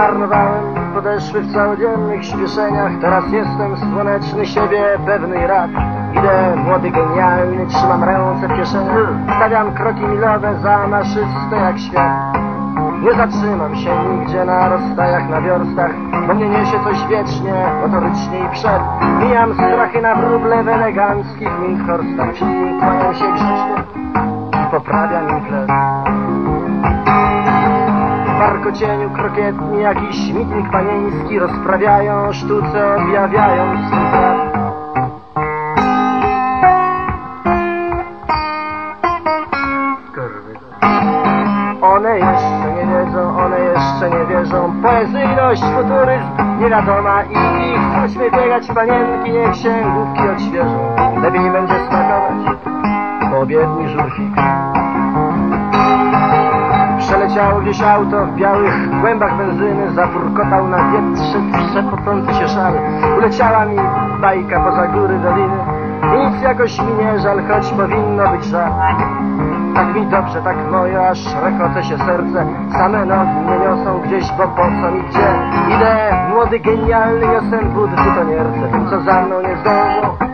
Marnowałem podeszły w całodziennych śpieszeniach Teraz jestem słoneczny siebie, pewny i rad. Idę młody, genialny, trzymam ręce w kieszeniach. Stawiam kroki milowe, zamaszysty jak świat. Nie zatrzymam się nigdzie na rozstajach, na wiorstach Bo mnie niesie coś wiecznie, motorycznie i przed. Mijam strachy na wróble w eleganckich Windhorstach Wszystkim kłaniam się grzecznie poprawiam im warkocieniu krokietni jakiś śmietnik panieński rozprawiają sztuce, objawiają. Kurwy. One jeszcze nie wiedzą, one jeszcze nie wierzą Poezyjność, futuryzm, niewiadoma i ich Chodźmy biegać panienki, niech się główki odświeżą Lepiej będzie smakować Poobiedni żurfik Przeleciało gdzieś auto w białych głębach benzyny Zafurkotał na wietrze trzepocący się szary. Uleciała mi bajka poza góry, doliny. Nic jakoś mi nie żal, choć powinno być żal Tak mi dobrze, tak moje, aż rekoce się serce Same nogi mnie niosą gdzieś, bo po co mi gdzie? Idę, młody, genialny, but w butonierce Tym, co za mną nie zdążą